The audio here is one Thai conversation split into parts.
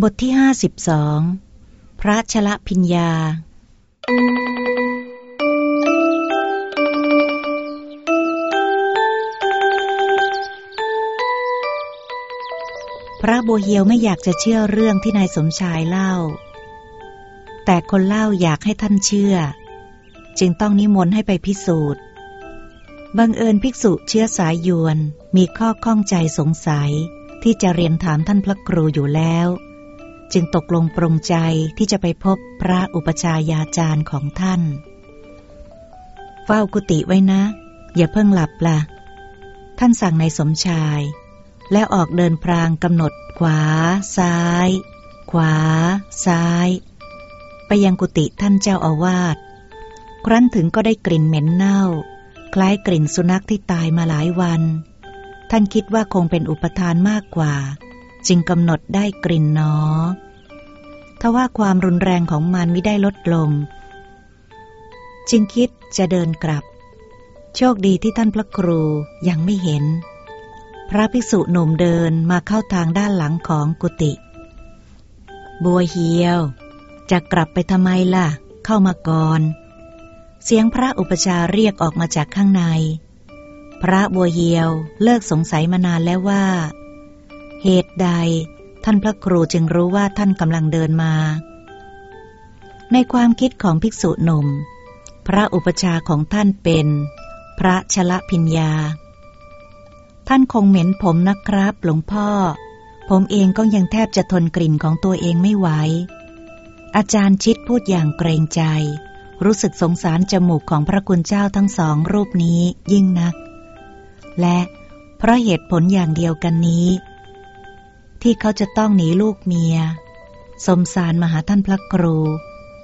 บทที่ห้าสิบสองพระชละพิญญา พระโบเฮียวไม่อยากจะเชื่อเรื่องที่นายสมชายเล่า แต่คนเล่าอยากให้ท่านเชื่อ จึงต้องนิมนต์ให้ไปพิสูจน์ บังเอิญภิกษุเชื้อสายยวนมีข้อข้องใจสงสัยที่จะเรียนถามท่านพระครูอยู่แล้ว จึงตกลงปรงใจที่จะไปพบพระอุปชายาจารย์ของท่าน เฝ้ากุฏิไว้นะ อย่าเพิ่งหลับละ่ะ ท่านสั่งในสมชาย แล้วออกเดินพรางกำหนดขวา ซ้าย ขวา ซ้าย ไปยังกุฏิท่านเจ้าอาวาส ครั้นถึงก็ได้กลิ่นเหม็นเน่า คล้ายกลิ่นสุนัขที่ตายมาหลายวัน ท่านคิดว่าคงเป็นอุปทานมากกว่า จึงกำหนดได้กลิ่นนอทว่าความรุนแรงของมันไม่ได้ลดลง จึงคิดจะเดินกลับ โชคดีที่ท่านพระครูยังไม่เห็น พระภิกษุหนุ่มเดินมาเข้าทางด้านหลังของกุฏิบัวเฮียว จะกลับไปทำไมล่ะ เข้ามาก่อน เสียงพระอุปชาเรียกออกมาจากข้างใน พระบัวเหียวเลิกสงสัยมานานแล้วว่า เหตุใด ท่านพระครูจึงรู้ว่าท่านกำลังเดินมา ในความคิดของภิกษุหนุ่ม พระอุปชาของท่านเป็น พระชละพิญญา ท่านคงเหม็นผมนะครับ หลวงพ่อ ผมเองก็ยังแทบจะทนกลิ่นของตัวเองไม่ไหว อาจารย์ชิดพูดอย่างเกรงใจ รู้สึกสงสารจมูกของพระคุณเจ้าทั้งสองรูปนี้ยิ่งนัก และเพราะเหตุผลอย่างเดียวกันนี้ ที่เขาจะต้องหนีลูกเมีย สมสารมาหาท่านพระครู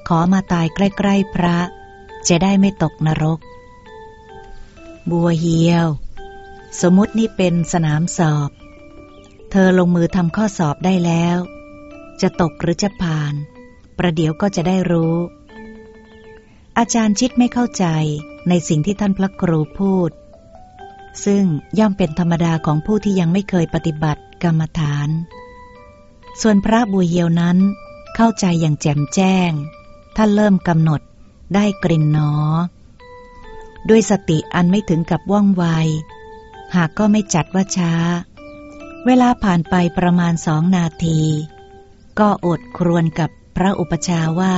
ขอมาตายใกล้ๆพระ จะได้ไม่ตกนรก บัวเฮียว สมมตินี่เป็นสนามสอบ เธอลงมือทำข้อสอบได้แล้ว จะตกหรือจะผ่าน ประเดี๋ยวก็จะได้รู้ อาจารย์ชิดไม่เข้าใจในสิ่งที่ท่านพระครูพูดซึ่งย่อมเป็นธรรมดาของผู้ที่ยังไม่เคยปฏิบัติ กรรมฐาน ส่วนพระบุญเยียวนั้นเข้าใจอย่างแจ่มแจ้ง ท่านเริ่มกำหนดได้กลิ่นหนอ ด้วยสติอันไม่ถึงกับว่องไว หากก็ไม่จัดว่าช้า เวลาผ่านไปประมาณสองนาที ก็อดครวนกับพระอุปชาว่า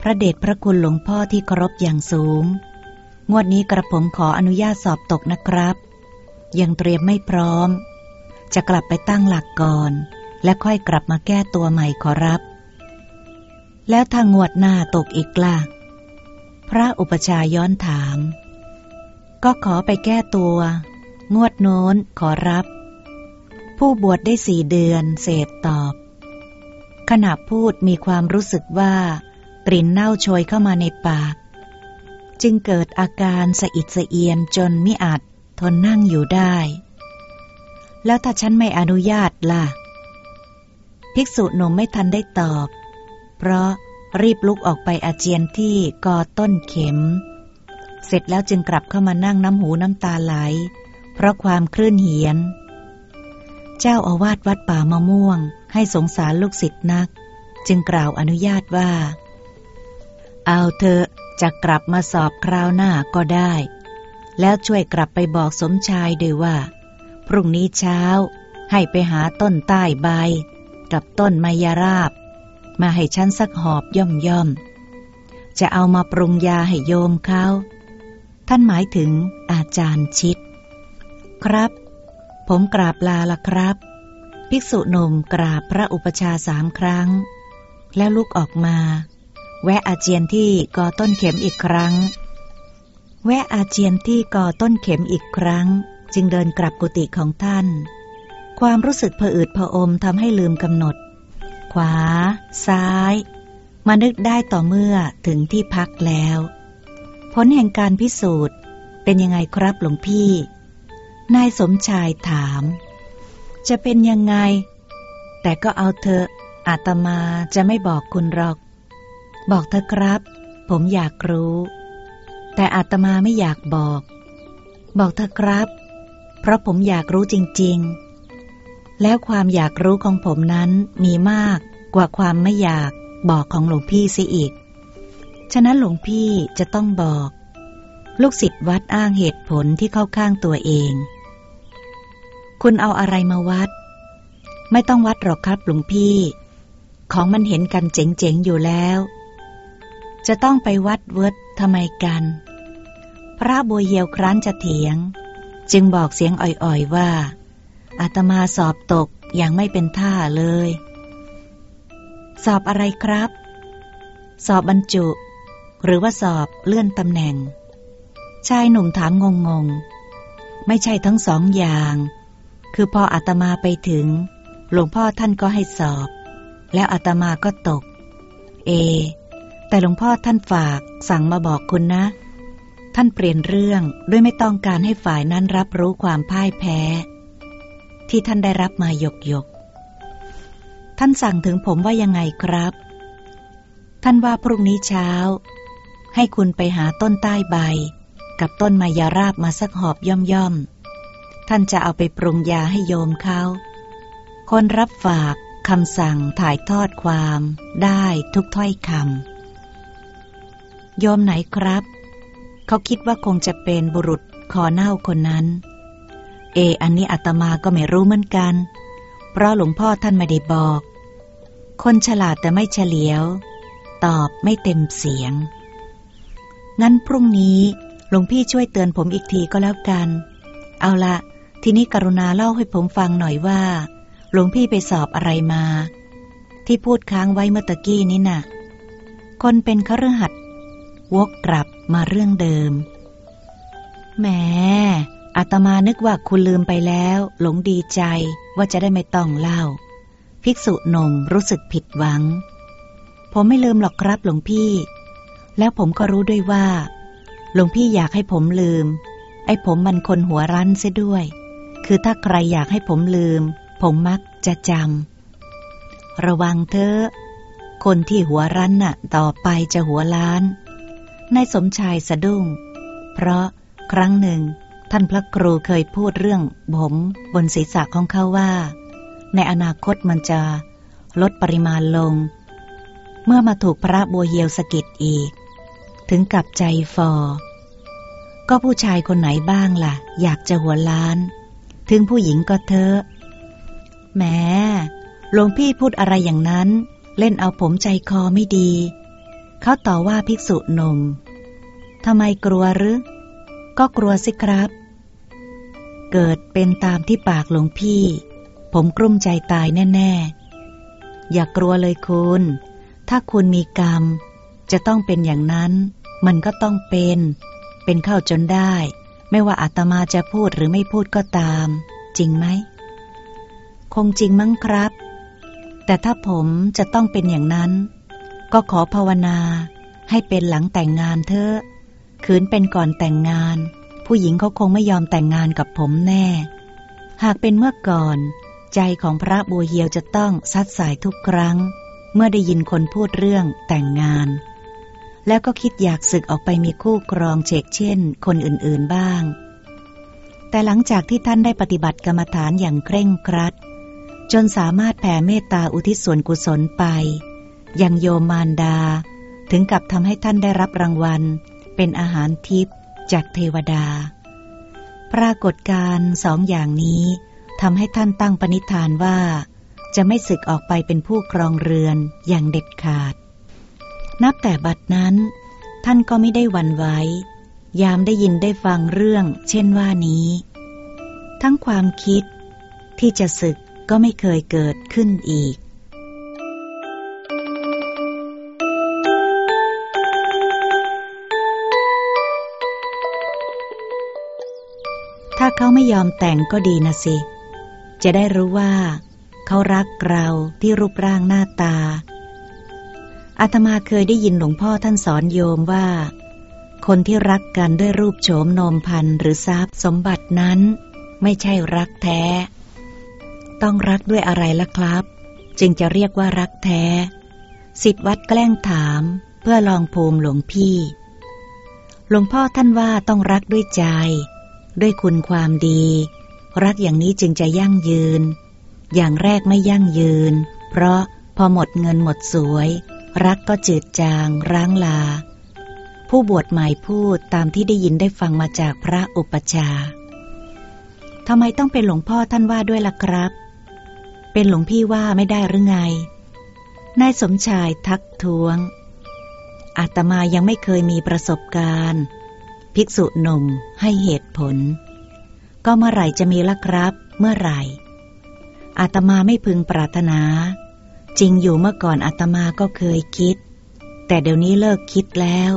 พระเดชพระคุณหลวงพ่อที่เคารพอย่างสูง งวดนี้กระผมขออนุญาตสอบตกนะครับ ยังเตรียมไม่พร้อม จะกลับไปตั้งหลักก่อน และค่อยกลับมาแก้ตัวใหม่ขอรับ แล้วทางงวดหน้าตกอีกล่ะพระอุปชาย้อนถาม ก็ขอไปแก้ตัว งวดโน้นขอรับ ผู้บวชได้สี่เดือนเศษตอบ ขณะพูดมีความรู้สึกว่ากลิ่นเน่าโชยเข้ามาในปาก จึงเกิดอาการสะอิดสะเอียนจนมิอาจทนนั่งอยู่ได้ แล้วถ้าฉันไม่อนุญาตล่ะ ภิกษุหนุ่มไม่ทันได้ตอบ เพราะรีบลุกออกไปอาเจียนที่กอต้นเข็ม เสร็จแล้วจึงกลับเข้ามานั่งน้ำหูน้ำตาไหล เพราะความคลื่นเหียน เจ้าอาวาสวัดป่ามะม่วง ให้สงสารลูกศิษย์นัก จึงกล่าวอนุญาตว่า เอาเถอะจะกลับมาสอบคราวหน้าก็ได้ แล้วช่วยกลับไปบอกสมชายด้วยว่า พรุ่งนี้เช้า ให้ไปหาต้นใต้ใบ กับต้นไมยราบ มาให้ฉันสักหอบย่อมย่อม จะเอามาปรุงยาให้โยมเขา ท่านหมายถึงอาจารย์ชิด ครับ ผมกราบลาละครับ ภิกษุหนุ่มกราบพระอุปชาสามครั้ง แล้วลุกออกมา แวะอาเจียนที่กอต้นเข็มอีกครั้ง แวะอาเจียนที่กอต้นเข็มอีกครั้ง จึงเดินกลับกุฏิของท่าน ความรู้สึกผะอืดผะอมทำให้ลืมกำหนด ขวา ซ้าย มานึกได้ต่อเมื่อถึงที่พักแล้ว ผลแห่งการพิสูจน์เป็นยังไงครับหลวงพี่ นายสมชายถาม จะเป็นยังไง แต่ก็เอาเถอะอาตมาจะไม่บอกคุณหรอก บอกเธอครับ ผมอยากรู้ แต่อาตมาไม่อยากบอก บอกเธอครับ เพราะผมอยากรู้จริง ๆ แล้วความอยากรู้ของผมนั้นมีมากกว่าความไม่อยากบอกของหลวงพี่เสียอีก ฉะนั้นหลวงพี่จะต้องบอก ลูกศิษย์วัดอ้างเหตุผลที่เข้าข้างตัวเอง คุณเอาอะไรมาวัด ไม่ต้องวัดหรอกครับหลวงพี่ ของมันเห็นกันเจ๋งๆอยู่แล้ว จะต้องไปวัดเวิร์ดทำไมกัน พระบัวเยียวครั้นจะเถียง จึงบอกเสียงอ่อยๆว่า อาตมาสอบตกอย่างไม่เป็นท่าเลย สอบอะไรครับ สอบบรรจุ หรือว่าสอบเลื่อนตำแหน่ง ชายหนุ่มถามงงๆ ไม่ใช่ทั้งสองอย่าง คือพออาตมาไปถึง หลวงพ่อท่านก็ให้สอบ แล้วอาตมาก็ตก เอ แต่หลวงพ่อท่านฝากสั่งมาบอกคุณนะ ท่านเปลี่ยนเรื่องด้วยไม่ต้องการให้ฝ่ายนั้นรับรู้ความพ่ายแพ้ ที่ท่านได้รับมาหยกหยก ท่านสั่งถึงผมว่ายังไงครับ ท่านว่าพรุ่งนี้เช้า ให้คุณไปหาต้นใต้ใบ กับต้นมายาราบมาสักหอบย่อมย่อม ท่านจะเอาไปปรุงยาให้โยมเขาคนรับฝากคำสั่งถ่ายทอดความได้ทุกถ้อยคำโยมไหนครับ เขาคิดว่าคงจะเป็นบุรุษคอเน่าคนนั้น เอ อันนี้อาตมาก็ไม่รู้เหมือนกัน เพราะหลวงพ่อท่านไม่ได้บอก คนฉลาดแต่ไม่เฉลียว ตอบไม่เต็มเสียง งั้นพรุ่งนี้หลวงพี่ช่วยเตือนผมอีกทีก็แล้วกัน เอาละทีนี้กรุณาเล่าให้ผมฟังหน่อยว่า หลวงพี่ไปสอบอะไรมา ที่พูดค้างไว้เมื่อตะกี้นี่น่ะ คนเป็นคฤหัสถ์วกกลับ มาเรื่องเดิมแหมอาตมานึกว่าคุณลืมไปแล้ว หลงดีใจว่าจะได้ไม่ต้องเล่า ภิกษุหนุ่มรู้สึกผิดหวัง ผมไม่ลืมหรอกครับหลวงพี่ แล้วผมก็รู้ด้วยว่า หลวงพี่อยากให้ผมลืม ไอ้ผมมันคนหัวรั้นเสียด้วย คือถ้าใครอยากให้ผมลืม ผมมักจะจำระวังเถอะคนที่หัวรั้นน่ะ ต่อไปจะหัวล้าน นายสมชายสะดุ้ง เพราะครั้งหนึ่ง ท่านพระครูเคยพูดเรื่องผมบนศีรษะของเขาว่า ในอนาคตมันจะลดปริมาณลง เมื่อมาถูกพระบัวเยียวสกิดอีก ถึงกับใจฟอ ก็ผู้ชายคนไหนบ้างล่ะ อยากจะหัวล้าน ถึงผู้หญิงก็เถอะแหมหลวงพี่พูดอะไรอย่างนั้น เล่นเอาผมใจคอไม่ดี เขาต่อว่าภิกษุหนุ่มทำไมกลัวหรือ ก็กลัวสิครับ เกิดเป็นตามที่ปากหลวงพี่ ผมกลุ้มใจตายแน่ ๆ อย่ากกลัวเลยคุณ ถ้าคุณมีกรรม จะต้องเป็นอย่างนั้น มันก็ต้องเป็น เป็นเข้าจนได้ ไม่ว่าอาตมาจะพูดหรือไม่พูดก็ตาม จริงไหม คงจริงมั้งครับ แต่ถ้าผมจะต้องเป็นอย่างนั้น ก็ขอภาวนาให้เป็นหลังแต่งงานเถอะขืนเป็นก่อนแต่งงาน ผู้หญิงเขาคงไม่ยอมแต่งงานกับผมแน่ หากเป็นเมื่อก่อน ใจของพระบัวเฮียวจะต้องซัดสายทุกครั้ง เมื่อได้ยินคนพูดเรื่องแต่งงาน แล้วก็คิดอยากศึกออกไปมีคู่ครองเชกเช่น คนอื่นๆบ้าง แต่หลังจากที่ท่านได้ปฏิบัติกรรมฐานอย่างเคร่งครัด จนสามารถแผ่เมตตาอุทิศส่วนกุศลไป ยังโยมมารดา ถึงกับทำให้ท่านได้รับรางวัล เป็นอาหารทิพย์จากเทวดา ปรากฏการสองอย่างนี้ทำให้ท่านตั้งปณิธานว่า จะไม่สึกออกไปเป็นผู้ครองเรือนอย่างเด็ดขาด นับแต่บัดนั้น ท่านก็ไม่ได้วันไว้ ยามได้ยินได้ฟังเรื่อง เช่นว่านี้ ทั้งความคิดที่จะศึกก็ไม่เคยเกิดขึ้นอีก ไม่ยอมแต่งก็ดีนะสิ จะได้รู้ว่า เขารักเราที่รูปร่างหน้าตาอาตมาเคยได้ยินหลวงพ่อท่านสอนโยมว่า คนที่รักกันด้วยรูปโฉมนมพันหรือทรัพย์สมบัตินั้น ไม่ใช่รักแท้ ต้องรักด้วยอะไรล่ะครับ จึงจะเรียกว่ารักแท้สิทธวัดแกล้งถามเพื่อลองภูมิหลวงพี่ หลวงพ่อท่านว่าต้องรักด้วยใจ ด้วยคุณความดี รักอย่างนี้จึงจะยั่งยืน อย่างแรกไม่ยั่งยืน เพราะพอหมดเงินหมดสวย รักก็จืดจางร้างลา ผู้บวชใหม่พูดตามที่ได้ยินได้ฟังมาจากพระอุปชาทำไมต้องเป็นหลวงพ่อท่านว่าด้วยล่ะครับ เป็นหลวงพี่ว่าไม่ได้หรือไง นายสมชายทักท้วงอาตมายังไม่เคยมีประสบการณ์ ภิกษุหนุ่มให้เหตุผล ก็เมื่อไหร่จะมีละครับ เมื่อไหร่ อาตมาไม่พึงปรารถนา จริงอยู่เมื่อก่อนอาตมาก็เคยคิด แต่เดี๋ยวนี้เลิกคิดแล้ว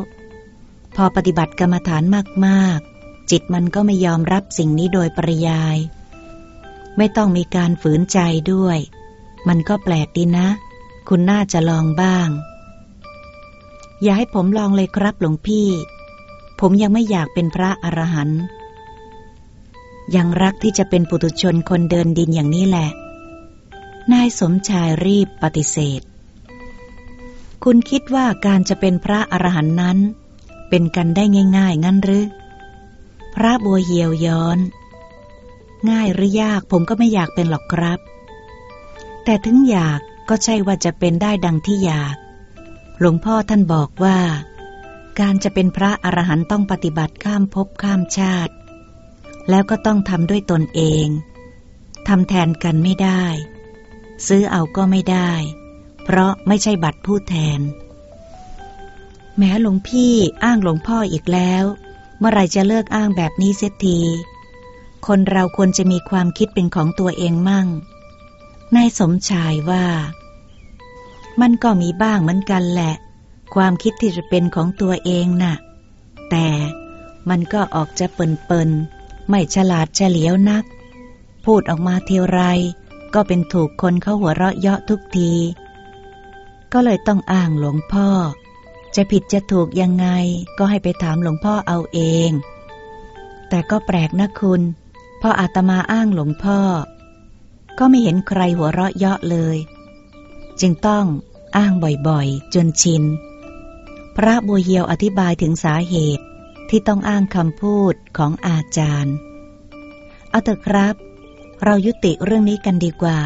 พอปฏิบัติกรรมฐานมากๆ จิตมันก็ไม่ยอมรับสิ่งนี้โดยปริยาย ไม่ต้องมีการฝืนใจด้วย มันก็แปลกดีนะ คุณน่าจะลองบ้าง อย่าให้ผมลองเลยครับหลวงพี่ ผมยังไม่อยากเป็นพระอรหันต์ยังรักที่จะเป็นปุถุชนคนเดินดินอย่างนี้แหละ นายสมชายรีบปฏิเสธ คุณคิดว่าการจะเป็นพระอรหันต์นั้น เป็นกันได้ง่ายๆ งั้นหรือ พระบัวเหียวย้อน ง่ายหรือยากผมก็ไม่อยากเป็นหรอกครับ แต่ถึงอยากก็ใช่ว่าจะเป็นได้ดังที่อยาก หลวงพ่อท่านบอกว่า การจะเป็นพระอรหันต์ต้องปฏิบัติข้ามภพข้ามชาติ แล้วก็ต้องทำด้วยตนเองทำแทนกันไม่ได้ ซื้อเอาก็ไม่ได้ เพราะไม่ใช่บัตรผู้แทน แม้หลวงพี่อ้างหลวงพ่ออีกแล้ว เมื่อไรจะเลิกอ้างแบบนี้เสียที คนเราควรจะมีความคิดเป็นของตัวเองมั่งนายสมชายว่า มันก็มีบ้างเหมือนกันแหละ ความคิดที่จะเป็นของตัวเองน่ะ แต่มันก็ออกจะเปินๆ ไม่ฉลาดเฉลียวนัก พูดออกมาเทีไร ก็เป็นถูกคนเขาหัวเราะเยาะทุกที ก็เลยต้องอ้างหลวงพ่อ จะผิดจะถูกยังไงก็ให้ไปถามหลวงพ่อเอาเอง แต่ก็แปลกนะคุณพออาตมาอ้างหลวงพ่อ ก็ไม่เห็นใครหัวเราะเยาะเลย จึงต้องอ้างบ่อยๆ จนชิน พระบัวเหียวอธิบายถึงสาเหตุที่ต้องอ้างคำพูดของอาจารย์ เอาเถอะครับ เรายุติเรื่องนี้กันดีกว่า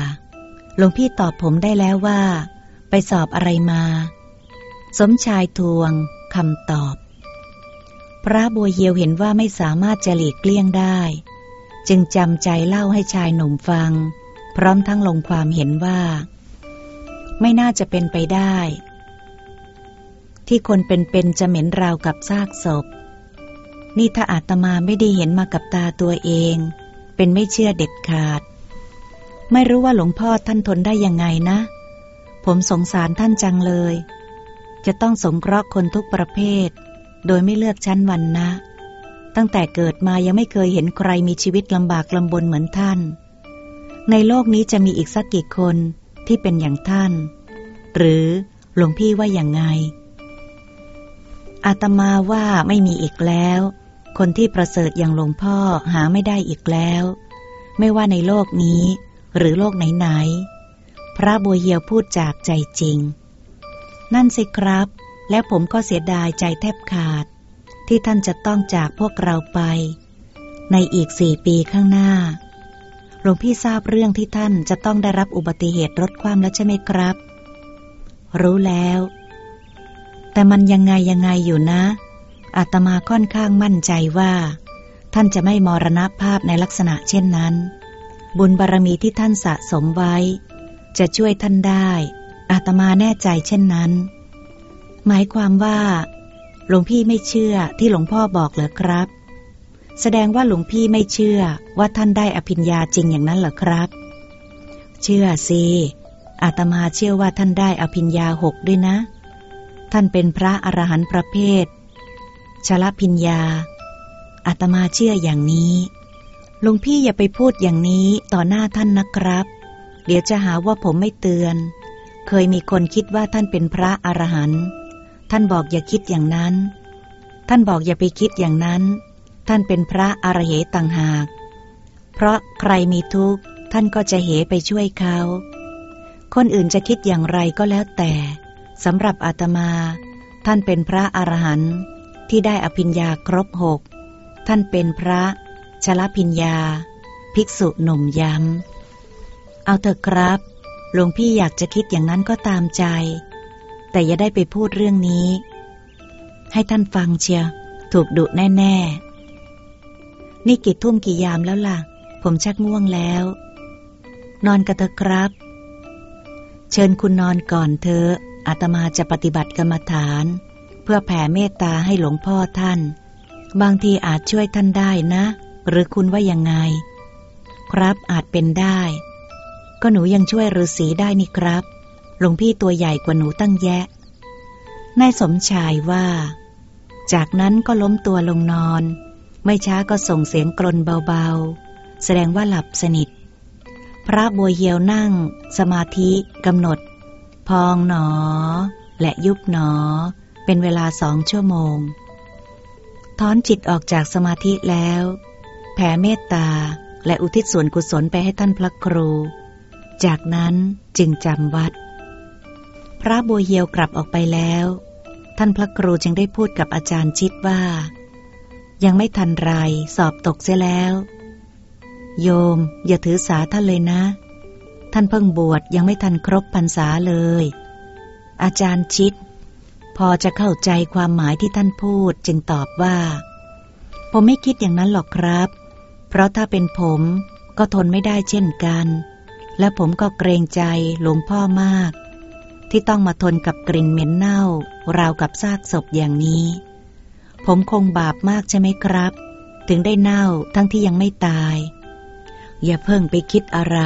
หลวงพี่ตอบผมได้แล้วว่า ไปสอบอะไรมา สมชายทวงคำตอบ พระบัวเหียวเห็นว่าไม่สามารถจะหลีกเลี่ยงได้ จึงจำใจเล่าให้ชายหนุ่มฟัง พร้อมทั้งลงความเห็นว่า ไม่น่าจะเป็นไปได้ ที่คนเป็นๆจะเหม็นราวกับซากศพ นี่ถ้าอาตมาไม่ได้เห็นมากับตาตัวเอง เป็นไม่เชื่อเด็ดขาด ไม่รู้ว่าหลวงพ่อท่านทนได้ยังไงนะ ผมสงสารท่านจังเลย จะต้องสงเคราะห์คนทุกประเภท โดยไม่เลือกชั้นวันนะ ตั้งแต่เกิดมายังไม่เคยเห็นใครมีชีวิตลำบากลำบนเหมือนท่าน ในโลกนี้จะมีอีกสักกี่คนที่เป็นอย่างท่าน หรือหลวงพี่ว่าอย่างไง อาตมาว่าไม่มีอีกแล้ว คนที่ประเสริฐอย่างหลวงพ่อหาไม่ได้อีกแล้ว ไม่ว่าในโลกนี้ หรือโลกไหนๆพระบัวเหียวพูดจากใจจริง นั่นสิครับ และผมก็เสียดายใจแทบขาด ที่ท่านจะต้องจากพวกเราไป ในอีกสี่ปีข้างหน้าหลวงพี่ทราบเรื่องที่ท่านจะต้องได้รับอุบัติเหตุรถคว่ำแล้วใช่ไหมครับ รู้แล้ว แต่มันยังไงยังไงอยู่นะ อาตมาค่อนข้างมั่นใจว่า ท่านจะไม่มรณภาพในลักษณะเช่นนั้น บุญบารรมีที่ท่านสะสมไว้ จะช่วยท่านได้ อาตมาแน่ใจเช่นนั้น หมายความว่าหลวงพี่ไม่เชื่อที่หลวงพ่อบอกเหรอครับ แสดงว่าหลวงพี่ไม่เชื่อว่าท่านได้อภิญญาจริงอย่างนั้นเหรอครับ เชื่อสิอาตมาเชื่อว่าท่านได้อภิญญาหกด้วยนะ ท่านเป็นพระอรหันต์ประเภท ชลพิญญาอาตมาเชื่ออย่างนี้หลวงพี่อย่าไปพูดอย่างนี้ต่อหน้าท่านนะครับ เดี๋ยวจะหาว่าผมไม่เตือน เคยมีคนคิดว่าท่านเป็นพระอรหันต์ท่านบอกอย่าคิดอย่างนั้น ท่านบอกอย่าไปคิดอย่างนั้น ท่านเป็นพระอรเหต่างหาก เพราะใครมีทุกข์ท่านก็จะเหไปช่วยเขา คนอื่นจะคิดอย่างไรก็แล้วแต่ สำหรับอาตมา ท่านเป็นพระอรหันต์ที่ได้อภิญญาครบหกท่านเป็นพระชลพิญญา ภิกษุหนุ่มย้ำ เอาเถอะครับหลวงพี่อยากจะคิดอย่างนั้นก็ตามใจ แต่อย่าได้ไปพูดเรื่องนี้ ให้ท่านฟังเชียวถูกดุแน่ๆ นี่กี่ทุ่มกี่ยามแล้วล่ะ ผมชักง่วงแล้ว นอนกันเถอะครับ เชิญคุณนอนก่อนเถอะ อาตมาจะปฏิบัติกรรมฐาน เพื่อแผ่เมตตาให้หลวงพ่อท่าน บางทีอาจช่วยท่านได้นะ หรือคุณว่ายังไง ครับอาจเป็นได้ ก็หนูยังช่วยฤาษีได้นี่ครับ หลวงพี่ตัวใหญ่กว่าหนูตั้งแยะนายสมชายว่า จากนั้นก็ล้มตัวลงนอน ไม่ช้าก็ส่งเสียงกรนเบาๆ แสดงว่าหลับสนิท พระบัวเยียวนั่ง สมาธิกำหนด พองหนอ และยุบหนอ เป็นเวลาสองชั่วโมง ถอนจิตออกจากสมาธิแล้ว แผ่เมตตาและอุทิศส่วนกุศลไปให้ท่านพระครู จากนั้นจึงจำวัด พระบัวเยียวกลับออกไปแล้ว ท่านพระครูจึงได้พูดกับอาจารย์ชิดว่า ยังไม่ทันไรสอบตกเสียแล้ว โยมอย่าถือสาท่านเลยนะ ท่านเพิ่งบวชยังไม่ทันครบพรรษาเลย อาจารย์ชิด พอจะเข้าใจความหมายที่ท่านพูดจึงตอบว่า ผมไม่คิดอย่างนั้นหรอกครับ เพราะถ้าเป็นผมก็ทนไม่ได้เช่นกัน และผมก็เกรงใจหลวงพ่อมาก ที่ต้องมาทนกับกลิ่นเหม็นเน่า ราวกับซากศพอย่างนี้ ผมคงบาปมากใช่ไหมครับ ถึงได้เน่าทั้งที่ยังไม่ตาย อย่าเพิ่งไปคิดอะไร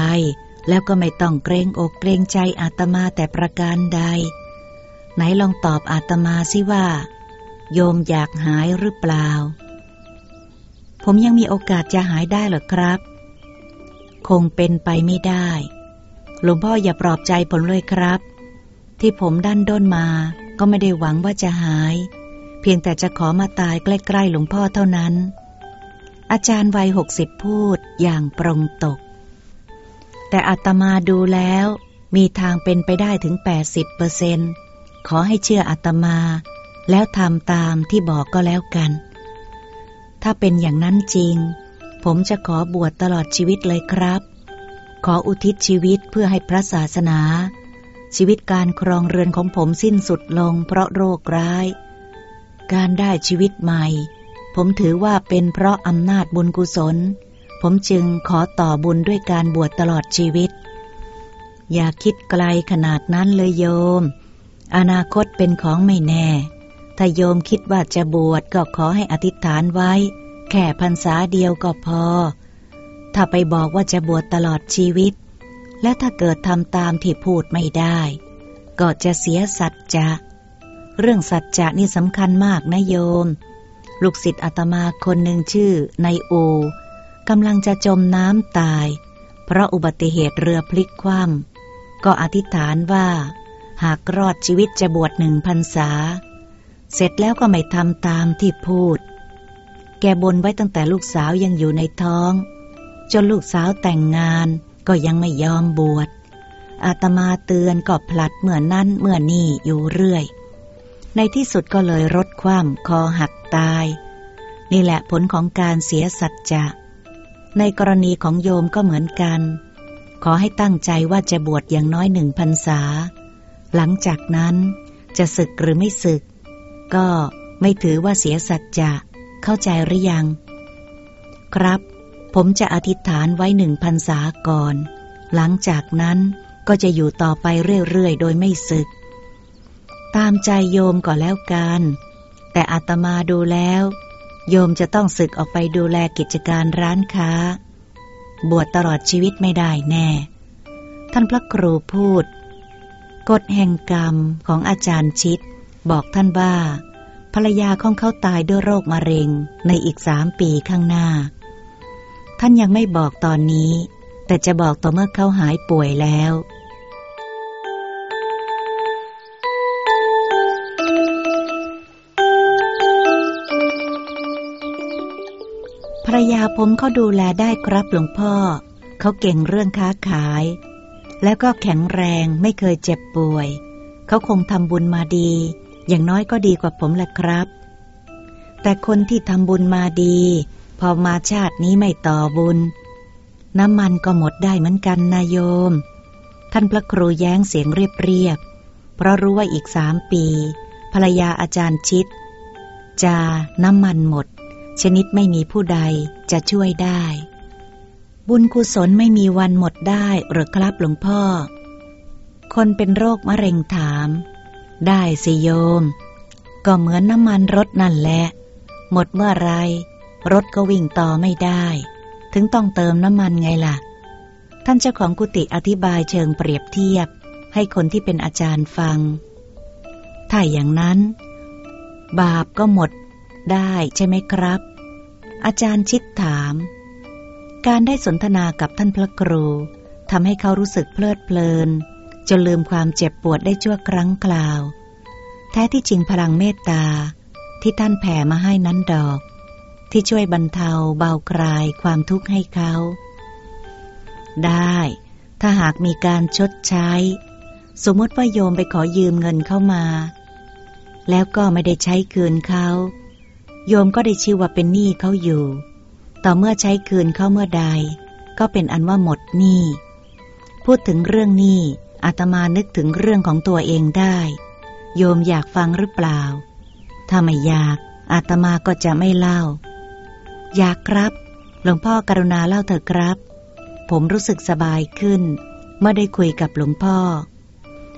แล้วก็ไม่ต้องเกรงอกเกรงใจอาตมาแต่ประการใด ไหนลองตอบอาตมาสิว่า โยมอยากหายหรือเปล่า ผมยังมีโอกาสจะหายได้หรอครับ คงเป็นไปไม่ได้ หลวงพ่ออย่าปลอบใจผมเลยครับ ที่ผมด้านด้นมาก็ไม่ได้หวังว่าจะหาย เพียงแต่จะขอมาตายใกล้ๆหลวงพ่อเท่านั้น อาจารย์วัยหกสิบพูดอย่างปรงตก แต่อาตมาดูแล้วมีทางเป็นไปได้ถึง 80เปอร์เซนขอให้เชื่ออาตมา แล้วทำตามที่บอกก็แล้วกัน ถ้าเป็นอย่างนั้นจริง ผมจะขอบวชตลอดชีวิตเลยครับ ขออุทิศชีวิตเพื่อให้พระศาสนา ชีวิตการครองเรือนของผมสิ้นสุดลงเพราะโรคร้าย การได้ชีวิตใหม่ ผมถือว่าเป็นเพราะอำนาจบุญกุศล ผมจึงขอต่อบุญด้วยการบวชตลอดชีวิต อย่าคิดไกลขนาดนั้นเลยโยม อนาคตเป็นของไม่แน่ ถ้าโยมคิดว่าจะบวชก็ขอให้อธิษฐานไว้ แค่พรรษาเดียวก็พอ ถ้าไปบอกว่าจะบวชตลอดชีวิต และถ้าเกิดทำตามที่พูดไม่ได้ ก็จะเสียสัจจะเรื่องสัจจะนี่สำคัญมากนะโยม ลูกศิษย์อาตมาคนหนึ่งชื่อ นายอู กำลังจะจมน้ำตาย เพราะอุบัติเหตุเรือพลิกคว่ำก็อธิษฐานว่า หากรอดชีวิตจะบวชหนึ่งพรรษา เสร็จแล้วก็ไม่ทำตามที่พูด แกบนไว้ตั้งแต่ลูกสาวยังอยู่ในท้อง จนลูกสาวแต่งงานก็ยังไม่ยอมบวชอาตมาเตือนก็ผลัดเหมือนั้นเมื่อนี่อยู่เรื่อย ในที่สุดก็เลยรถคว่ำคอหักตาย นี่แหละผลของการเสียสัจจะ ในกรณีของโยมก็เหมือนกัน ขอให้ตั้งใจว่าจะบวชอย่างน้อยหนึ่งพรรษา หลังจากนั้นจะศึกหรือไม่ศึก ก็ไม่ถือว่าเสียสัจจะ เข้าใจหรือยัง ครับ ผมจะอธิษฐานไว้หนึ่งพรรษาก่อน หลังจากนั้นก็จะอยู่ต่อไปเรื่อยๆ โดยไม่ศึก ตามใจโยมก็แล้วกัน แต่อาตมาดูแล้ว โยมจะต้องศึกออกไปดูแลกิจการร้านค้า บวชตลอดชีวิตไม่ได้แน่ ท่านพระครูพูด กฎแห่งกรรมของอาจารย์ชิด บอกท่านว่า ภรรยาของเขาตายด้วยโรคมะเร็งในอีกสามปีข้างหน้า ท่านยังไม่บอกตอนนี้ แต่จะบอกต่อเมื่อเขาหายป่วยแล้ว ภรยาผมเขาดูแลได้ครับหลวงพ่อ เขาเก่งเรื่องค้าขาย แล้วก็แข็งแรงไม่เคยเจ็บป่วย เขาคงทำบุญมาดี อย่างน้อยก็ดีกว่าผมแหละครับ แต่คนที่ทำบุญมาดี พอมาชาตินี้ไม่ต่อบุญ น้ำมันก็หมดได้เหมือนกันนายโยม ท่านพระครูแย้งเสียงเรียบๆเพราะรู้ว่าอีกสามปี ภรรยาอาจารย์ชิดจะน้ำมันหมด ชนิดไม่มีผู้ใดจะช่วยได้ บุญกุศลไม่มีวันหมดได้หรือครับหลวงพ่อ คนเป็นโรคมะเร็งถาม ได้สิโยม ก็เหมือนน้ำมันรถนั่นแหละ หมดเมื่อไร รถก็วิ่งต่อไม่ได้ ถึงต้องเติมน้ำมันไงล่ะ ท่านเจ้าของกุฏิอธิบายเชิงเปรียบเทียบ ให้คนที่เป็นอาจารย์ฟัง ถ้าอย่างนั้น บาปก็หมดได้ใช่ไหมครับ อาจารย์ชิดถาม การได้สนทนากับท่านพระครูทำให้เขารู้สึกเพลิดเพลิน จนลืมความเจ็บปวดได้ชั่วครั้งคราว แท้ที่จริงพลังเมตตาที่ท่านแผ่มาให้นั้นดอก ที่ช่วยบรรเทาเบาคลายความทุกข์ให้เขา ได้ ถ้าหากมีการชดใช้ สมมติว่าโยมไปขอยืมเงินเข้ามา แล้วก็ไม่ได้ใช้คืนเขา โยมก็ได้ชื่อว่าเป็นหนี้เขาอยู่ ต่อเมื่อใช้คืนเขาเมื่อใด ก็เป็นอันว่าหมดหนี้ พูดถึงเรื่องหนี้อาตมานึกถึงเรื่องของตัวเองได้ โยมอยากฟังหรือเปล่า ถ้าไม่อยากอาตมาก็จะไม่เล่า อยากครับ หลวงพ่อกรุณาเล่าเถอะครับ ผมรู้สึกสบายขึ้น เมื่อได้คุยกับหลวงพ่อ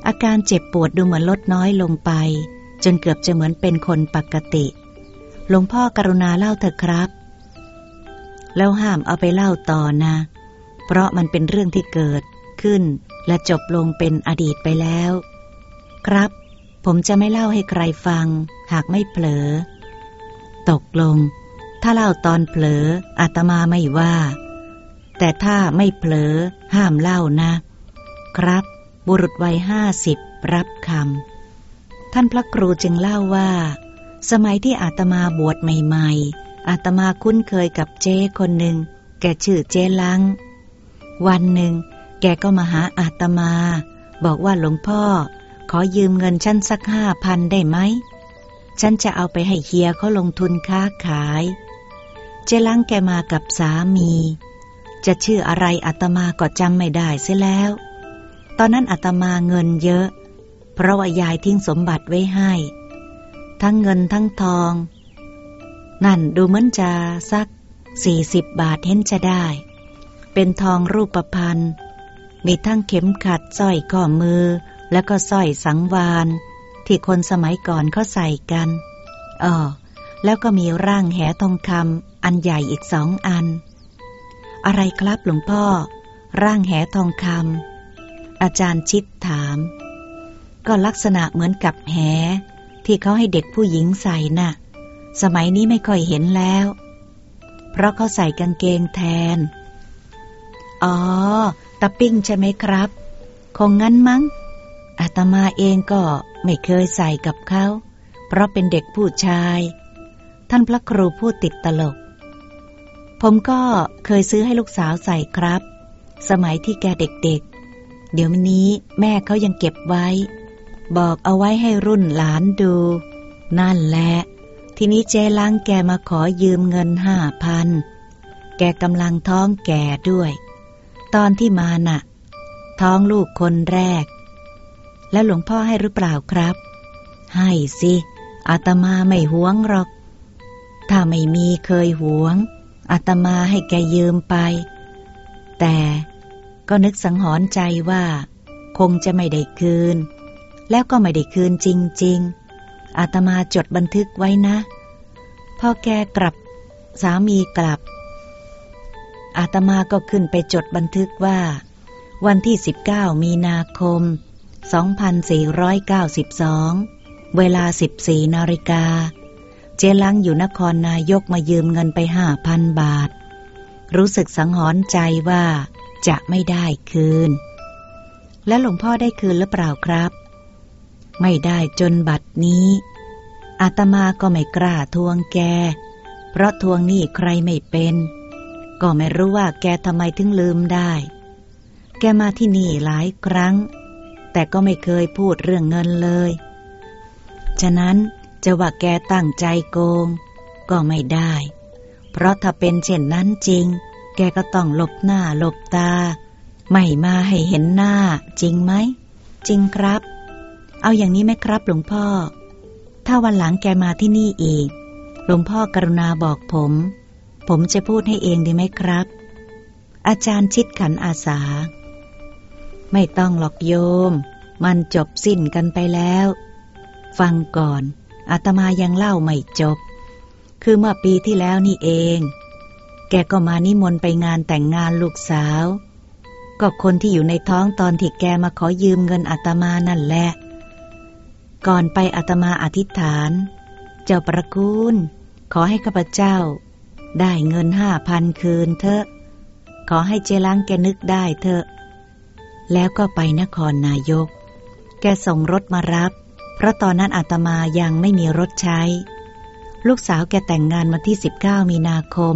อาการเจ็บปวดดูเหมือนลดน้อยลงไป จนเกือบจะเหมือนเป็นคนปกติ หลวงพ่อกรุณาเล่าเถอะครับ แล้วห้ามเอาไปเล่าต่อนะ เพราะมันเป็นเรื่องที่เกิดขึ้น และจบลงเป็นอดีตไปแล้ว ครับ ผมจะไม่เล่าให้ใครฟัง หากไม่เผลอ ตกลง ถ้าเล่าตอนเผลออาตมาไม่ว่า แต่ถ้าไม่เผลอห้ามเล่านะ ครับ บุรุษวัยห้าสิบรับคำท่านพระครูจึงเล่าว่า สมัยที่อาตมาบวชใหม่ๆ อาตมาคุ้นเคยกับเจ้คนหนึ่ง แกชื่อเจ้ลัง วันหนึ่ง แกก็มาหาอาตมา บอกว่าหลวงพ่อ ขอยืมเงินฉันสักห้าพันได้ไหม ฉันจะเอาไปให้เฮียเขาลงทุนค้าขาย เจลังแกมากับสามี จะชื่ออะไรอาตมาก็จำไม่ได้เสียแล้ว ตอนนั้นอาตมาเงินเยอะ เพราะว่ายายทิ้งสมบัติไว้ให้ ทั้งเงินทั้งทอง นั่นดูเหมือนจะสักสี่สิบบาทเห็นจะได้ เป็นทองรูปพันธ์มีทั้งเข็มขัดสร้อยข้อมือ แล้วก็สร้อยสังวานที่คนสมัยก่อนเขาใส่กันอ๋อแล้วก็มีร่างแหทองคำอันใหญ่อีกสองอัน อะไรครับหลวงพ่อ ร่างแหทองคำอาจารย์ชิดถาม ก็ลักษณะเหมือนกับแห ที่เขาให้เด็กผู้หญิงใส่นะ่ะ สมัยนี้ไม่ค่อยเห็นแล้ว เพราะเขาใส่กางเกงแทน อ๋อตะปิ้งใช่ไหมครับ คงงั้นมั้ง อาตมาเองก็ไม่เคยใส่กับเขา เพราะเป็นเด็กผู้ชาย ท่านพระครูพูดติดตลก ผมก็เคยซื้อให้ลูกสาวใส่ครับ สมัยที่แกเด็กๆเดี๋ยวนี้แม่เขายังเก็บไว้ บอกเอาไว้ให้รุ่นหลานดู นั่นแหละ ทีนี้เจล้างแกมาขอยืมเงินห้าพัน แกกำลังท้องแก่ด้วย ตอนที่มาน่ะ ท้องลูกคนแรก แล้วหลวงพ่อให้หรือเปล่าครับ ให้สิอาตมาไม่หวงหรอก ถ้าไม่มีเคยหวงอาตมาให้แกยืมไป แต่ก็นึกสังหรณ์ใจว่า คงจะไม่ได้คืน แล้วก็ไม่ได้คืนจริง ๆ อาตมาจดบันทึกไว้นะ พอแกกลับสามีกลับ อาตมาก็ขึ้นไปจดบันทึกว่า วันที่ 19 มีนาคม 2492 เวลา 14 นาฬิกา เจลังอยู่นครนายกมายืมเงินไปห้าพันบาท รู้สึกสังหรณ์ใจว่าจะไม่ได้คืน และหลวงพ่อได้คืนหรือเปล่าครับ ไม่ได้จนบัดนี้ อาตมาก็ไม่กล้าทวงแก เพราะทวงหนี้ใครไม่เป็น ก็ไม่รู้ว่าแกทำไมถึงลืมได้ แกมาที่นี่หลายครั้ง แต่ก็ไม่เคยพูดเรื่องเงินเลย ฉะนั้นจะว่าแกตั้งใจโกง ก็ไม่ได้ เพราะถ้าเป็นเช่นนั้นจริง แกก็ต้องหลบหน้าหลบตา ไม่มาให้เห็นหน้าจริงไหม จริงครับ เอาอย่างนี้ไหมครับหลวงพ่อ ถ้าวันหลังแกมาที่นี่อีก หลวงพ่อกรุณาบอกผม ผมจะพูดให้เองดีไหมครับ อาจารย์ชิดขันอาสา ไม่ต้องหลอกโยม มันจบสิ้นกันไปแล้ว ฟังก่อน อาตมายังเล่าไม่จบ คือเมื่อปีที่แล้วนี่เอง แกก็มานิมนต์ไปงานแต่งงานลูกสาว ก็คนที่อยู่ในท้องตอนที่แกมาขอยืมเงินอาตมานั่นแหละ ก่อนไปอาตมาอธิษฐาน เจ้าประคุณขอให้ข้าพเจ้า ได้เงินห้าพันคืนเถอะ ขอให้เจล้างแกนึกได้เถอะ แล้วก็ไปนครนายก แกส่งรถมารับ เพราะตอนนั้นอาตมายังไม่มีรถใช้ ลูกสาวแกแต่งงานมาที่ 19 มีนาคม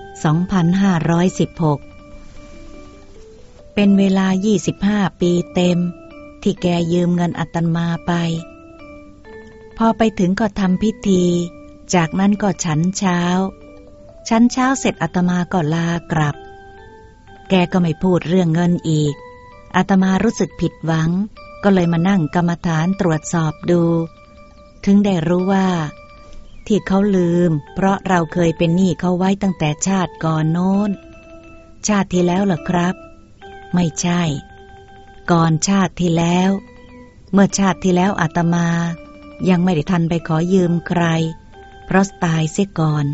2516 เป็นเวลา 25 ปีเต็ม ที่แกยืมเงินอาตมาไป พอไปถึงก็ทำพิธี จากนั้นก็ฉันเช้า ฉันเช้าเสร็จอาตมาก็ลากลับ แกก็ไม่พูดเรื่องเงินอีกอาตมารู้สึกผิดหวัง ก็เลยมานั่งกรรมฐานตรวจสอบดู ถึงได้รู้ว่า ที่เขาลืม เพราะเราเคยเป็นหนี้เขาไว้ตั้งแต่ชาติก่อนโน้น ชาติที่แล้วเหรอครับ ไม่ใช่ ก่อนชาติที่แล้ว เมื่อชาติที่แล้วอาตมา ยังไม่ได้ทันไปขอยืมใคร เพราะตายเสียก่อน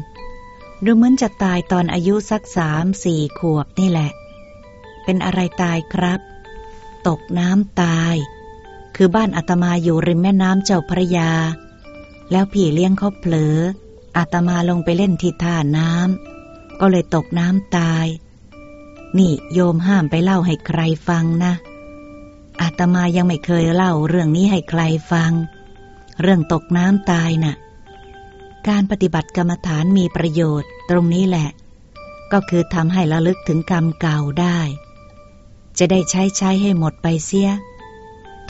ดูเหมือนจะตายตอนอายุสักสามสี่ขวบนี่แหละ เป็นอะไรตายครับ ตกน้ำตาย คือบ้านอาตมาอยู่ริมแม่น้ำเจ้าพระยา แล้วพี่เลี้ยงเขาเผลออาตมาลงไปเล่นที่ท่าน้ำก็เลยตกน้ำตาย นี่โยมห้ามไปเล่าให้ใครฟังนะ อาตมายังไม่เคยเล่าเรื่องนี้ให้ใครฟัง เรื่องตกน้ำตายน่ะ การปฏิบัติกรรมฐานมีประโยชน์ตรงนี้แหละ ก็คือทำให้ระลึกถึงกรรมเก่าได้ จะได้ใช้ใช้ให้หมดไปเสีย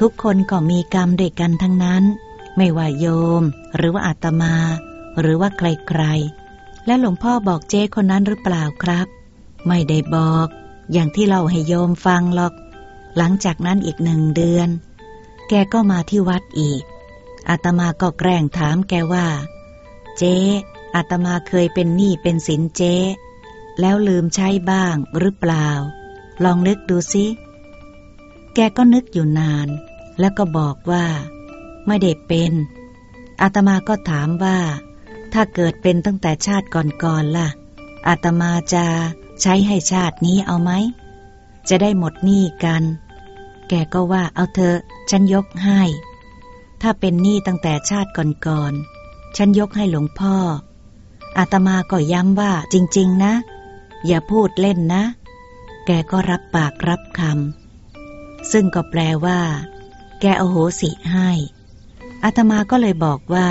ทุกคนก็มีกรรมด้วยกันทั้งนั้น ไม่ว่าโยม หรือว่าอาตมา หรือว่าใครๆ และหลวงพ่อบอกเจ้คนนั้นหรือเปล่าครับ ไม่ได้บอก อย่างที่เราให้โยมฟังหรอก หลังจากนั้นอีกหนึ่งเดือน แกก็มาที่วัดอีก อาตมาก็แกล้งถามแกว่า เจ๊อาตมาเคยเป็นหนี้เป็นสินเจ๊แล้วลืมใช้บ้างหรือเปล่า ลองนึกดูสิแกก็นึกอยู่นาน แล้วก็บอกว่า ไม่ได้เป็นอาตมาก็ถามว่า ถ้าเกิดเป็นตั้งแต่ชาติก่อนๆล่ะอาตมาจะใช้ให้ชาตินี้เอาไหมจะได้หมดหนี้กัน แกก็ว่าเอาเถอฉันยกให้ ถ้าเป็นหนี้ตั้งแต่ชาติก่อนๆ ฉันยกให้หลวงพ่อ อาตมาก็ย้ำว่าจริง ๆ นะ อย่าพูดเล่นนะ แกก็รับปากรับคำ ซึ่งก็แปลว่า แกโอโหสิให้อาตมาก็เลยบอกว่า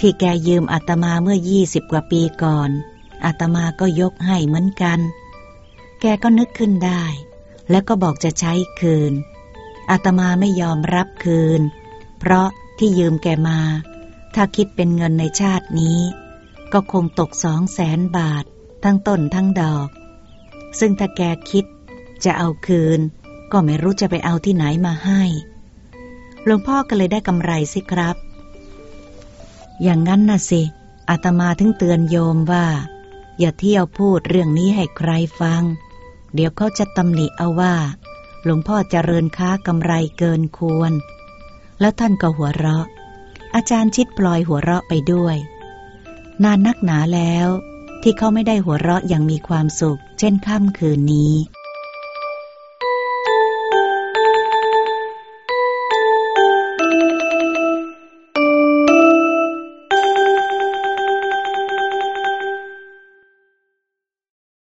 ที่แกยืมอาตมาเมื่อยี่สิบกว่าปีก่อนอาตมาก็ยกให้เหมือนกัน แกก็นึกขึ้นได้ แล้วก็บอกจะใช้คืน อาตมาไม่ยอมรับคืน เพราะที่ยืมแกมา ถ้าคิดเป็นเงินในชาตินี้ ก็คงตกสองแสนบาท ทั้งต้นทั้งดอก ซึ่งถ้าแกคิดจะเอาคืน ก็ไม่รู้จะไปเอาที่ไหนมาให้หลวงพ่อก็เลยได้กำไรสิครับ อย่างนั้นน่ะสิอาตมาถึงเตือนโยมว่า อย่าเที่ยวพูดเรื่องนี้ให้ใครฟัง เดี๋ยวเขาจะตำหนิเอาว่า หลวงพ่อเจริญค้ากำไรเกินควร แล้วท่านก็หัวเราะ อาจารย์ชิดปลอยหัวเราะไปด้วย นานนักหนาแล้ว ที่เขาไม่ได้หัวเราะอย่างมีความสุข เช่นค่ำคืนนี้